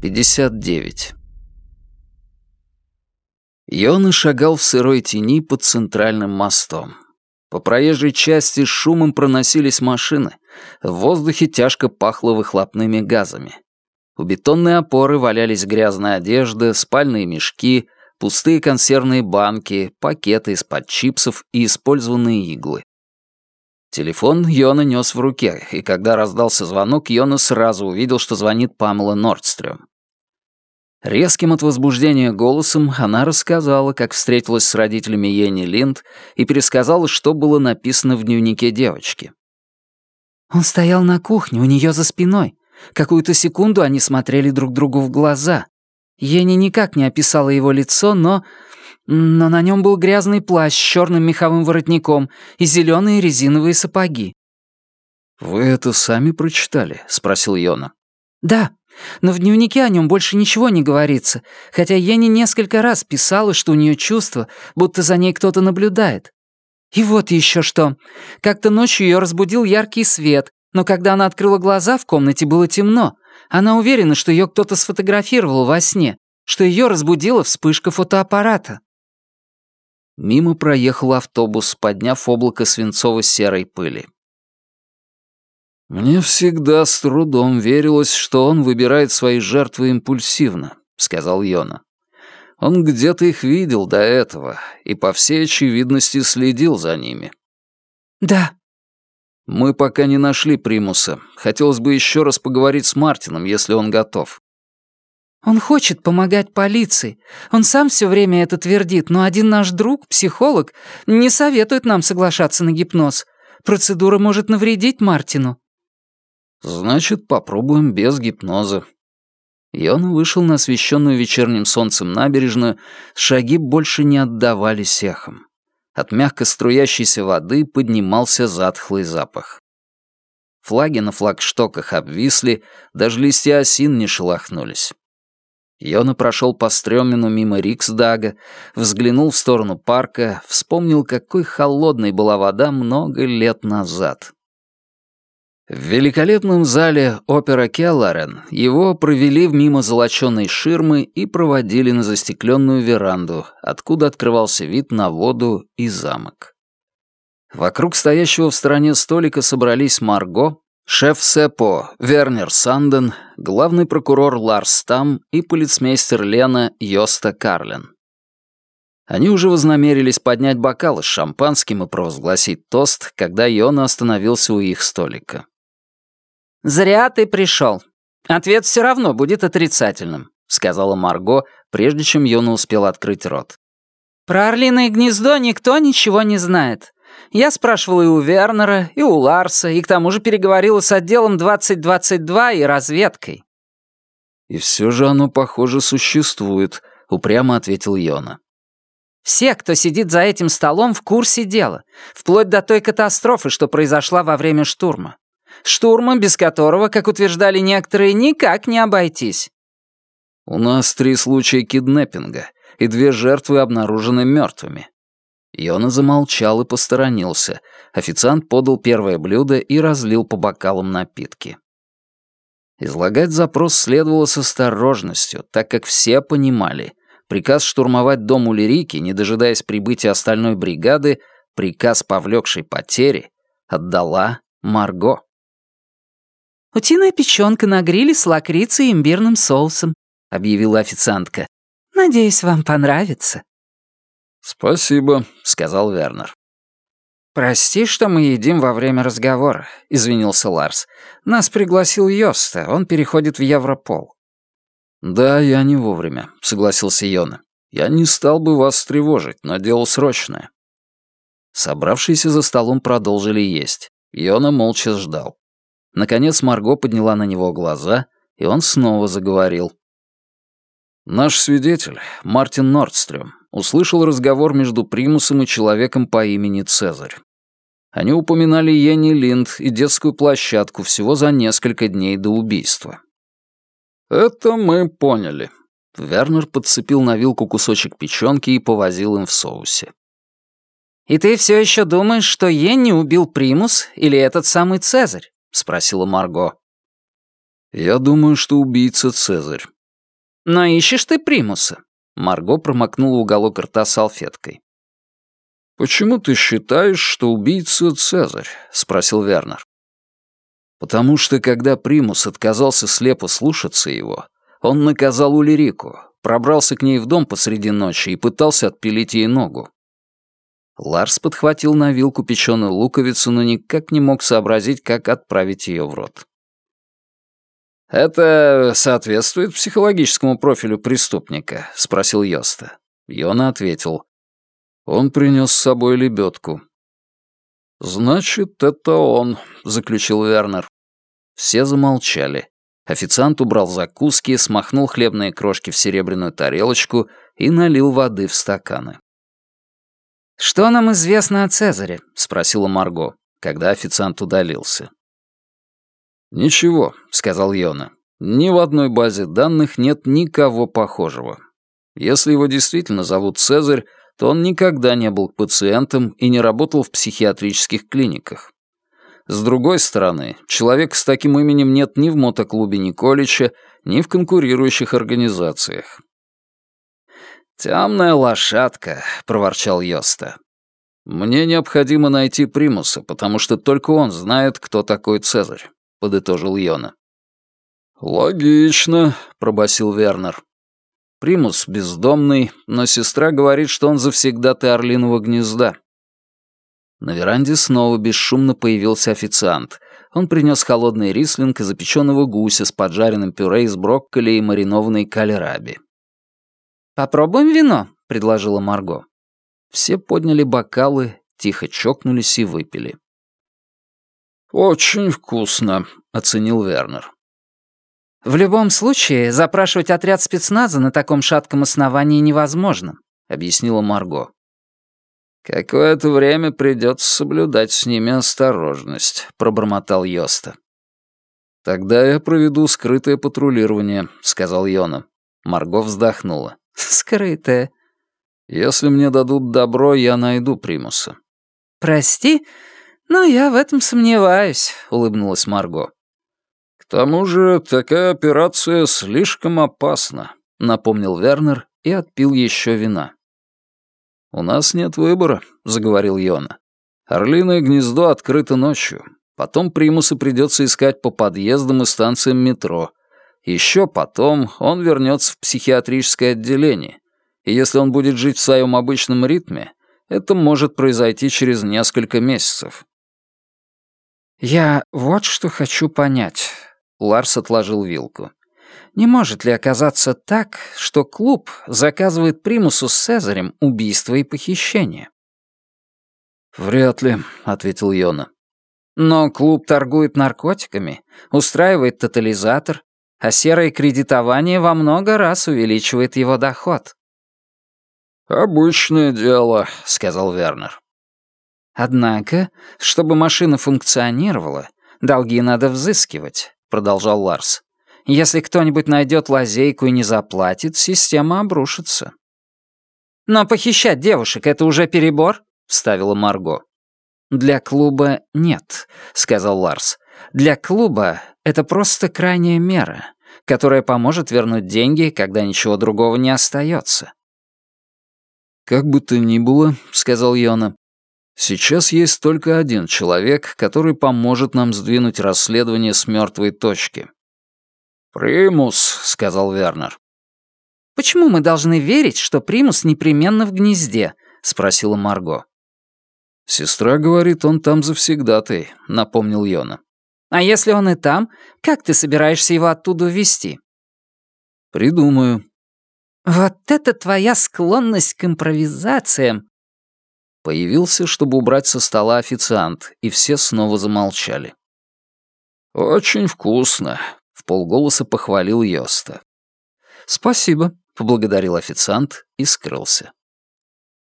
59. Йона шагал в сырой тени под центральным мостом. По проезжей части шумом проносились машины. В воздухе тяжко пахло выхлопными газами. У бетонной опоры валялись грязная одежда, спальные мешки, пустые консервные банки, пакеты из-под чипсов и использованные иглы. Телефон Йона нес в руке, и когда раздался звонок, Йона сразу увидел, что звонит Памела Нордстрём. Резким от возбуждения голосом она рассказала, как встретилась с родителями Йенни Линд и пересказала, что было написано в дневнике девочки. Он стоял на кухне у нее за спиной. Какую-то секунду они смотрели друг другу в глаза. Йенни никак не описала его лицо, но... Но на нем был грязный плащ с черным меховым воротником и зеленые резиновые сапоги. «Вы это сами прочитали?» — спросил Йона. «Да, но в дневнике о нем больше ничего не говорится, хотя Йенни несколько раз писала, что у нее чувство, будто за ней кто-то наблюдает. И вот еще что. Как-то ночью ее разбудил яркий свет, но когда она открыла глаза, в комнате было темно. Она уверена, что ее кто-то сфотографировал во сне, что ее разбудила вспышка фотоаппарата. Мимо проехал автобус, подняв облако свинцово-серой пыли. «Мне всегда с трудом верилось, что он выбирает свои жертвы импульсивно», — сказал Йона. «Он где-то их видел до этого и, по всей очевидности, следил за ними». «Да». «Мы пока не нашли примуса. Хотелось бы еще раз поговорить с Мартином, если он готов». «Он хочет помогать полиции. Он сам все время это твердит, но один наш друг, психолог, не советует нам соглашаться на гипноз. Процедура может навредить Мартину». «Значит, попробуем без гипноза». Йон вышел на освещенную вечерним солнцем набережную, шаги больше не отдавались эхом. От мягко струящейся воды поднимался затхлый запах. Флаги на флагштоках обвисли, даже листья осин не шелохнулись. Йона прошел по Стрёмину мимо Риксдага, взглянул в сторону парка, вспомнил, какой холодной была вода много лет назад. В великолепном зале опера Келларен его провели мимо золоченой ширмы и проводили на застекленную веранду, откуда открывался вид на воду и замок. Вокруг стоящего в стороне столика собрались Марго, шеф СЭПО Вернер Санден, главный прокурор Ларс Там и полицмейстер Лена Йоста Карлен. Они уже вознамерились поднять бокалы с шампанским и провозгласить тост, когда Йона остановился у их столика. «Зря ты пришел. Ответ все равно будет отрицательным», — сказала Марго, прежде чем Йона успел открыть рот. «Про орлиное гнездо никто ничего не знает. Я спрашивала и у Вернера, и у Ларса, и к тому же переговорила с отделом 2022 и разведкой». «И все же оно, похоже, существует», — упрямо ответил Йона. «Все, кто сидит за этим столом, в курсе дела, вплоть до той катастрофы, что произошла во время штурма. Штурма, без которого, как утверждали некоторые, никак не обойтись. У нас три случая киднеппинга, и две жертвы обнаружены мертвыми. Йона замолчал и посторонился. Официант подал первое блюдо и разлил по бокалам напитки. Излагать запрос следовало с осторожностью, так как все понимали. Приказ штурмовать дом Улирики, не дожидаясь прибытия остальной бригады, приказ, повлекший потери, отдала Марго. «Утиная печёнка на гриле с лакрицей и имбирным соусом», — объявила официантка. «Надеюсь, вам понравится». «Спасибо», — сказал Вернер. «Прости, что мы едим во время разговора», — извинился Ларс. «Нас пригласил Йоста, он переходит в Европол». «Да, я не вовремя», — согласился Йона. «Я не стал бы вас тревожить, но дело срочное». Собравшиеся за столом продолжили есть. Йона молча ждал. Наконец Марго подняла на него глаза, и он снова заговорил. «Наш свидетель, Мартин Нордстрём, услышал разговор между Примусом и человеком по имени Цезарь. Они упоминали Йенни Линд и детскую площадку всего за несколько дней до убийства. «Это мы поняли». Вернер подцепил на вилку кусочек печёнки и повозил им в соусе. «И ты все еще думаешь, что Йенни убил Примус или этот самый Цезарь?» — спросила Марго. «Я думаю, что убийца Цезарь. «Но ищешь ты примуса?» Марго промокнула уголок рта салфеткой. «Почему ты считаешь, что убийца Цезарь?» — спросил Вернер. «Потому что, когда Примус отказался слепо слушаться его, он наказал Улирику, пробрался к ней в дом посреди ночи и пытался отпилить ей ногу. Ларс подхватил на вилку печеную луковицу, но никак не мог сообразить, как отправить ее в рот. «Это соответствует психологическому профилю преступника?» — спросил Йоста. Йона ответил. Он принес с собой лебедку. «Значит, это он», — заключил Вернер. Все замолчали. Официант убрал закуски, смахнул хлебные крошки в серебряную тарелочку и налил воды в стаканы. «Что нам известно о Цезаре?» — спросила Марго, когда официант удалился. «Ничего», — сказал Йона. «Ни в одной базе данных нет никого похожего. Если его действительно зовут Цезарь, то он никогда не был пациентом и не работал в психиатрических клиниках. С другой стороны, человек с таким именем нет ни в мотоклубе Николича, ни в конкурирующих организациях. «Темная лошадка», — проворчал Йоста. «Мне необходимо найти Примуса, потому что только он знает, кто такой Цезарь», — подытожил Йона. «Логично», — пробасил Вернер. Примус бездомный, но сестра говорит, что он завсегдатый орлиного гнезда. На веранде снова бесшумно появился официант. Он принес холодный рислинг и запеченного гуся с поджаренным пюре из брокколи и маринованной кальраби. «Попробуем вино», — предложила Марго. Все подняли бокалы, тихо чокнулись и выпили. «Очень вкусно», — оценил Вернер. В любом случае, запрашивать отряд спецназа на таком шатком основании невозможно, объяснила Марго. Какое-то время придется соблюдать с ними осторожность, пробормотал Йоста. Тогда я проведу скрытое патрулирование, сказал Йона. Марго вздохнула. Скрытое. Если мне дадут добро, я найду Примуса. Прости, но я в этом сомневаюсь, улыбнулась Марго. «К тому же такая операция слишком опасна», — напомнил Вернер и отпил еще вина. «У нас нет выбора», — заговорил Йона. «Орлиное гнездо открыто ночью. Потом примуса придется искать по подъездам и станциям метро. Еще потом он вернется в психиатрическое отделение. И если он будет жить в своем обычном ритме, это может произойти через несколько месяцев». «Я вот что хочу понять», Ларс отложил вилку. «Не может ли оказаться так, что клуб заказывает примусу с Цезарем убийство и похищение?» «Вряд ли», — ответил Йона. «Но клуб торгует наркотиками, устраивает тотализатор, а серое кредитование во много раз увеличивает его доход». «Обычное дело», — сказал Вернер. «Однако, чтобы машина функционировала, долги надо взыскивать. — продолжал Ларс. «Если кто-нибудь найдет лазейку и не заплатит, система обрушится». «Но похищать девушек — это уже перебор?» — вставила Марго. «Для клуба нет», — сказал Ларс. «Для клуба это просто крайняя мера, которая поможет вернуть деньги, когда ничего другого не остается». «Как бы то ни было», — сказал Йона, Сейчас есть только один человек, который поможет нам сдвинуть расследование с мертвой точки. «Примус», — сказал Вернер. «Почему мы должны верить, что Примус непременно в гнезде?» — спросила Марго. «Сестра говорит, он там завсегдатый», — напомнил Йона. «А если он и там, как ты собираешься его оттуда увезти?» «Придумаю». «Вот это твоя склонность к импровизациям!» Появился, чтобы убрать со стола официант, и все снова замолчали. «Очень вкусно», — в полголоса похвалил Йоста. «Спасибо», — поблагодарил официант и скрылся.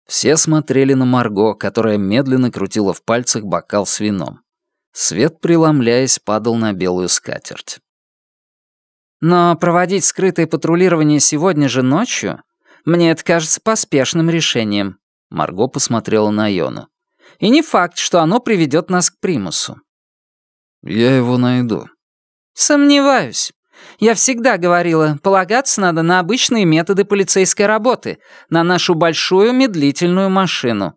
Все смотрели на Марго, которая медленно крутила в пальцах бокал с вином. Свет, преломляясь, падал на белую скатерть. «Но проводить скрытое патрулирование сегодня же ночью, мне это кажется поспешным решением», Марго посмотрела на Йону. «И не факт, что оно приведет нас к примусу». «Я его найду». «Сомневаюсь. Я всегда говорила, полагаться надо на обычные методы полицейской работы, на нашу большую медлительную машину».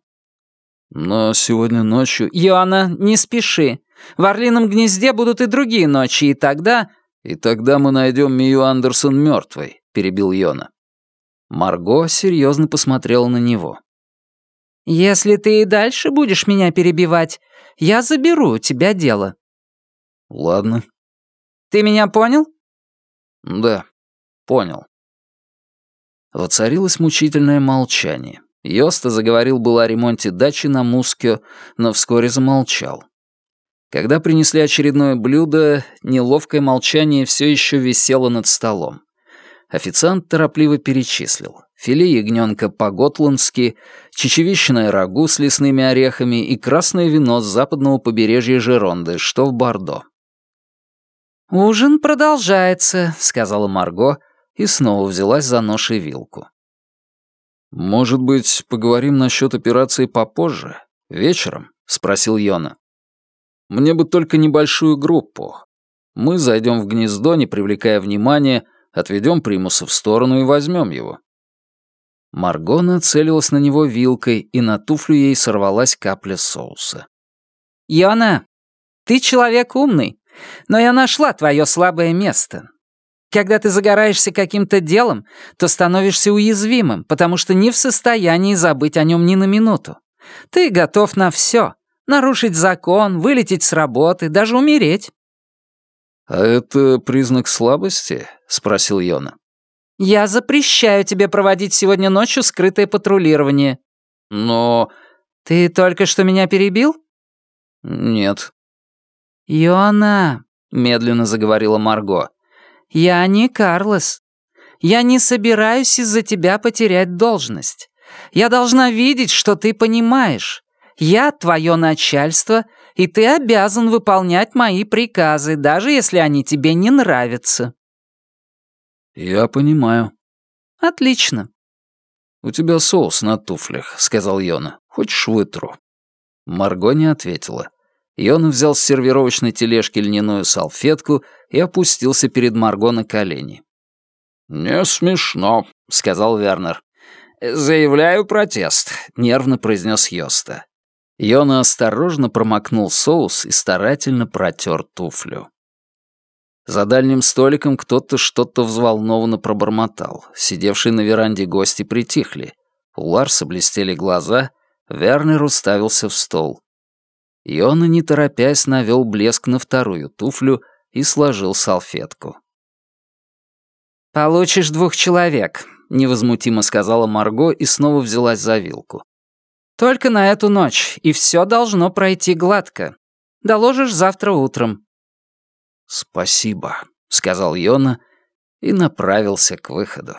«Но сегодня ночью...» «Йона, не спеши. В Орлином гнезде будут и другие ночи, и тогда...» «И тогда мы найдем Мию Андерсон мертвой», — перебил Йона. Марго серьезно посмотрела на него. «Если ты и дальше будешь меня перебивать, я заберу у тебя дело». «Ладно». «Ты меня понял?» «Да, понял». Воцарилось мучительное молчание. Йоста заговорил было о ремонте дачи на Мускё, но вскоре замолчал. Когда принесли очередное блюдо, неловкое молчание все еще висело над столом. Официант торопливо перечислил. Филе ягненка по-готландски, чечевичное рагу с лесными орехами и красное вино с западного побережья Жеронды, что в Бордо. «Ужин продолжается», — сказала Марго и снова взялась за нож и вилку. «Может быть, поговорим насчет операции попозже? Вечером?» — спросил Йона. Мне бы только небольшую группу. Мы зайдем в гнездо, не привлекая внимания, отведем примуса в сторону и возьмем его». Марго нацелилась на него вилкой, и на туфлю ей сорвалась капля соуса. «Йона, ты человек умный, но я нашла твое слабое место. Когда ты загораешься каким-то делом, то становишься уязвимым, потому что не в состоянии забыть о нем ни на минуту. Ты готов на все, Нарушить закон, вылететь с работы, даже умереть». «А это признак слабости?» — спросил Йона. «Я запрещаю тебе проводить сегодня ночью скрытое патрулирование». «Но...» «Ты только что меня перебил?» «Нет». «Йона», — медленно заговорила Марго, — «я не Карлос. Я не собираюсь из-за тебя потерять должность. Я должна видеть, что ты понимаешь. Я твое начальство, и ты обязан выполнять мои приказы, даже если они тебе не нравятся». «Я понимаю». «Отлично». «У тебя соус на туфлях», — сказал Йона. «Хочешь вытру?» Марго не ответила. Йона взял с сервировочной тележки льняную салфетку и опустился перед Марго на колени. «Не смешно», — сказал Вернер. «Заявляю протест», — нервно произнес Йоста. Йона осторожно промокнул соус и старательно протер туфлю. За дальним столиком кто-то что-то взволнованно пробормотал. Сидевшие на веранде гости притихли. У Ларса блестели глаза, Вернер уставился в стол. Йона, не торопясь, навел блеск на вторую туфлю и сложил салфетку. «Получишь двух человек», — невозмутимо сказала Марго и снова взялась за вилку. Только на эту ночь, и все должно пройти гладко. Доложишь завтра утром». «Спасибо», — сказал Йона и направился к выходу.